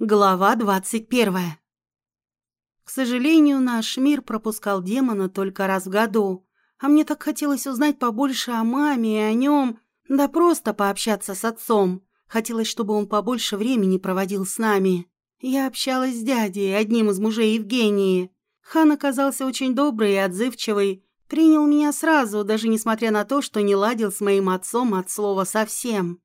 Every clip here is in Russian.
Глава двадцать первая. К сожалению, наш мир пропускал демона только раз в году, а мне так хотелось узнать побольше о маме и о нем, да просто пообщаться с отцом. Хотелось, чтобы он побольше времени проводил с нами. Я общалась с дядей, одним из мужей Евгении. Хан оказался очень добрый и отзывчивый, принял меня сразу, даже несмотря на то, что не ладил с моим отцом от слова совсем.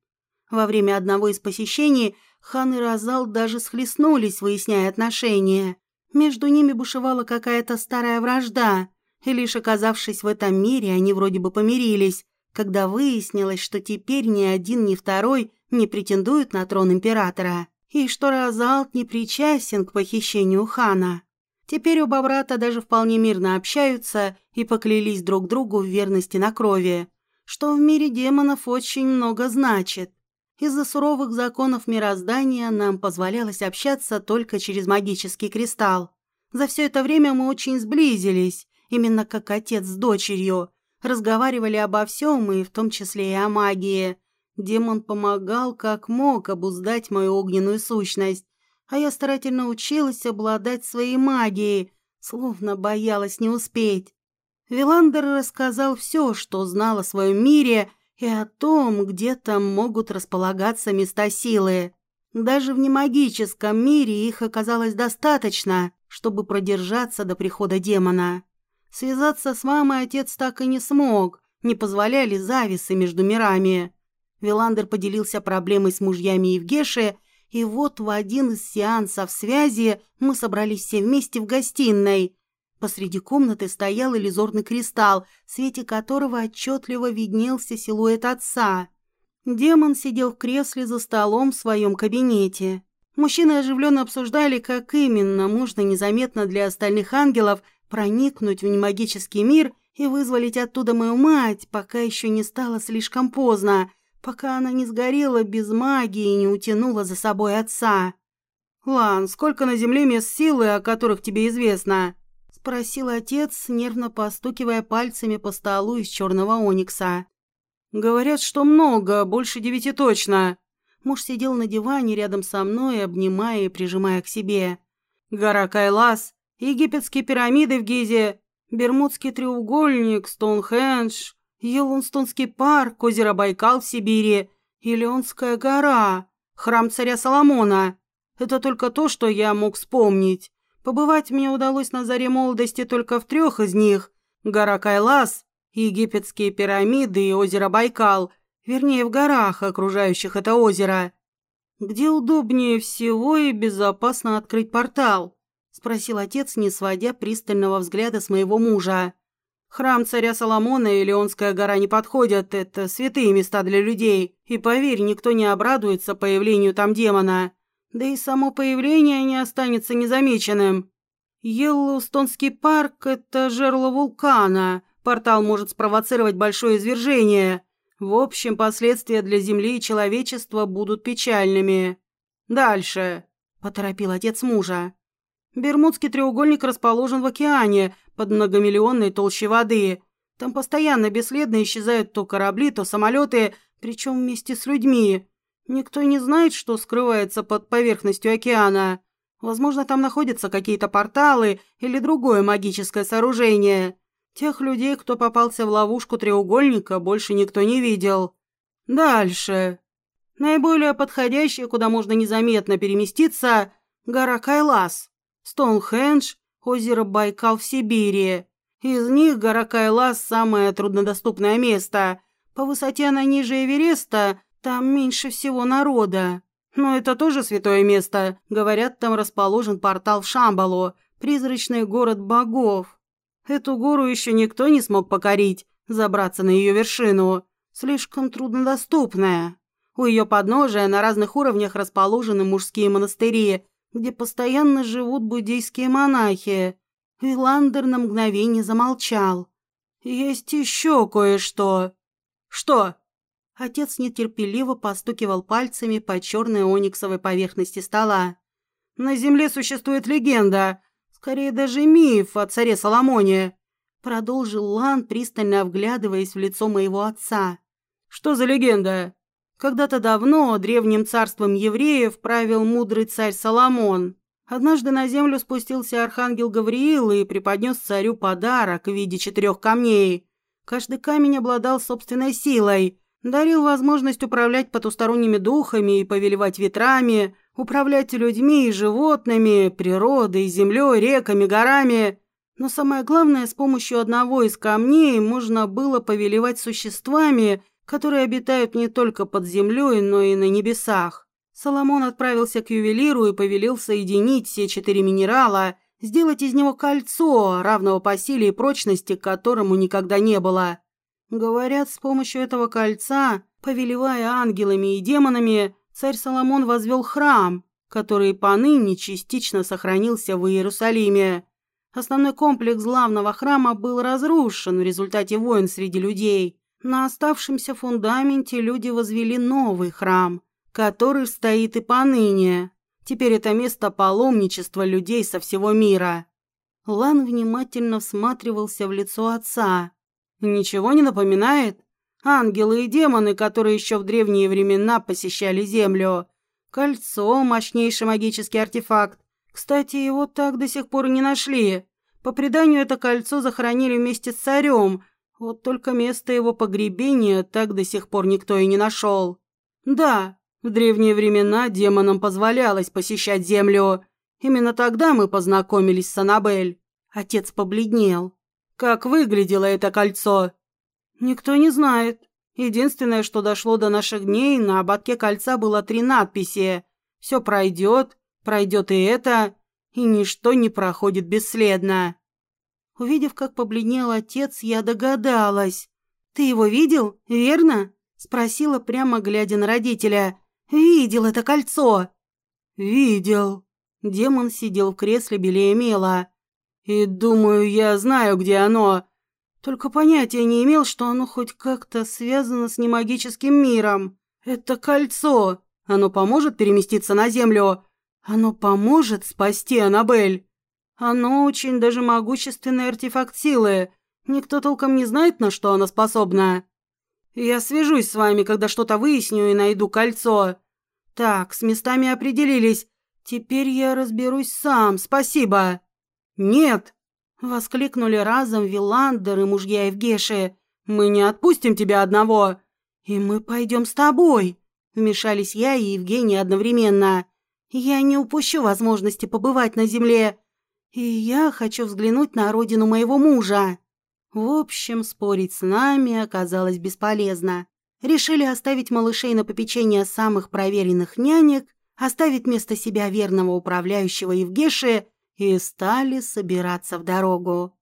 Во время одного из посещений Хан и Розал даже схлестнулись, выясняя отношения. Между ними бушевала какая-то старая вражда, и лишь оказавшись в этом мире, они вроде бы помирились, когда выяснилось, что теперь ни один, ни второй не претендуют на трон императора, и что Розалт не причастен к похищению хана. Теперь оба брата даже вполне мирно общаются и поклялись друг другу в верности на крови, что в мире демонов очень много значит. Из-за суровых законов мироздания нам позволялось общаться только через магический кристалл. За все это время мы очень сблизились, именно как отец с дочерью. Разговаривали обо всем, и в том числе и о магии. Демон помогал как мог обуздать мою огненную сущность, а я старательно училась обладать своей магией, словно боялась не успеть. Виландер рассказал все, что знал о своем мире – и о том, где там могут располагаться места силы. Даже в немагическом мире их оказалось достаточно, чтобы продержаться до прихода демона. Связаться с мамой отец так и не смог, не позволяли зависы между мирами. Виландер поделился проблемой с мужьями Евгеши, и вот в один из сеансов связи мы собрались все вместе в гостиной, Посреди комнаты стоял иллюзорный кристалл, в свете которого отчетливо виднелся силуэт отца. Демон сидел в кресле за столом в своем кабинете. Мужчины оживленно обсуждали, как именно можно незаметно для остальных ангелов проникнуть в немагический мир и вызволить оттуда мою мать, пока еще не стало слишком поздно, пока она не сгорела без магии и не утянула за собой отца. «Лан, сколько на Земле мест силы, о которых тебе известно?» Спросил отец, нервно постукивая пальцами по столу из черного оникса. «Говорят, что много, больше девяти точно». Муж сидел на диване рядом со мной, обнимая и прижимая к себе. «Гора Кайлас, египетские пирамиды в Гизе, Бермудский треугольник, Стоунхендж, Йеллоустонский парк, озеро Байкал в Сибири и Леонская гора, храм царя Соломона. Это только то, что я мог вспомнить. Побывать мне удалось на заре молодости только в трех из них. Гора Кайлас, египетские пирамиды и озеро Байкал, вернее, в горах, окружающих это озеро. «Где удобнее всего и безопасно открыть портал?» – спросил отец, не сводя пристального взгляда с моего мужа. «Храм царя Соломона и Леонская гора не подходят, это святые места для людей, и, поверь, никто не обрадуется появлению там демона. Да и само появление не останется незамеченным. Йеллоустонский парк – это жерло вулкана. Портал может спровоцировать большое извержение. В общем, последствия для Земли и человечества будут печальными. Дальше, – поторопил отец мужа. Бермудский треугольник расположен в океане, под многомиллионной толщей воды. Там постоянно бесследно исчезают то корабли, то самолеты, причем вместе с людьми. Никто не знает, что скрывается под поверхностью океана. Возможно, там находятся какие-то порталы или другое магическое сооружение. Тех людей, кто попался в ловушку треугольника, больше никто не видел. Дальше. Наиболее подходящее, куда можно незаметно переместиться, гора Кайлас, Стоунхендж, озеро Байкал в Сибири. Из них гора Кайлас – самое труднодоступное место. По высоте она ниже Эвереста, там меньше всего народа. Но это тоже святое место. Говорят, там расположен портал в Шамбалу, призрачный город богов. Эту гору еще никто не смог покорить, забраться на ее вершину. Слишком труднодоступная. У ее подножия на разных уровнях расположены мужские монастыри, где постоянно живут буддийские монахи. Виландер на мгновение замолчал. «Есть еще кое-что». «Что?» Отец нетерпеливо постукивал пальцами по черной ониксовой поверхности стола. «На земле существует легенда, скорее даже миф о царе Соломоне», продолжил Лан, пристально вглядываясь в лицо моего отца. «Что за легенда?» Когда-то давно древним царством евреев правил мудрый царь Соломон. Однажды на землю спустился архангел Гавриил и преподнес царю подарок в виде четырех камней. Каждый камень обладал собственной силой, дарил возможность управлять потусторонними духами и повелевать ветрами, управлять людьми и животными, природой, землей, реками, горами. Но самое главное, с помощью одного из камней можно было повелевать существами, которые обитают не только под землей, но и на небесах. Соломон отправился к ювелиру и повелел соединить все четыре минерала, сделать из него кольцо, равного по силе и прочности, которому никогда не было. Говорят, с помощью этого кольца, повелевая ангелами и демонами, царь Соломон возвел храм, который поныне частично сохранился в Иерусалиме. Основной комплекс главного храма был разрушен в результате войн среди людей. На оставшемся фундаменте люди возвели новый храм, который стоит и поныне. Теперь это место паломничества людей со всего мира. Лан внимательно всматривался в лицо отца. Ничего не напоминает? Ангелы и демоны, которые еще в древние времена посещали Землю. Кольцо – мощнейший магический артефакт. Кстати, его так до сих пор и не нашли. По преданию, это кольцо захоронили вместе с царем – вот только место его погребения так до сих пор никто и не нашел. Да, в древние времена демонам позволялось посещать землю. Именно тогда мы познакомились с Анабель. Отец побледнел. Как выглядело это кольцо? Никто не знает. Единственное, что дошло до наших дней, на ободке кольца было три надписи. «Все пройдет», «Пройдет и это», и ничто не проходит бесследно. Увидев, как побледнел отец, я догадалась. «Ты его видел, верно?» — спросила, прямо глядя на родителя. «Видел это кольцо?» «Видел». Демон сидел в кресле белее мела. «И думаю, я знаю, где оно. Только понятия не имел, что оно хоть как-то связано с немагическим миром. Это кольцо. Оно поможет переместиться на Землю. Оно поможет спасти Аннабель». Оно очень даже могущественный артефакт силы. Никто толком не знает, на что оно способно. Я свяжусь с вами, когда что-то выясню и найду кольцо. Так, с местами определились. Теперь я разберусь сам, спасибо. Нет, воскликнули разом Виландер и мужья Евгеши. Мы не отпустим тебя одного. И мы пойдем с тобой. Вмешались я и Евгений одновременно. Я не упущу возможности побывать на земле. И я хочу взглянуть на родину моего мужа. В общем, спорить с нами оказалось бесполезно. Решили оставить малышей на попечение самых проверенных нянек, оставить вместо себя верного управляющего Евгеши и стали собираться в дорогу.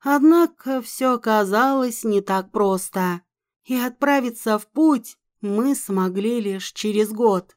Однако все оказалось не так просто, и отправиться в путь мы смогли лишь через год.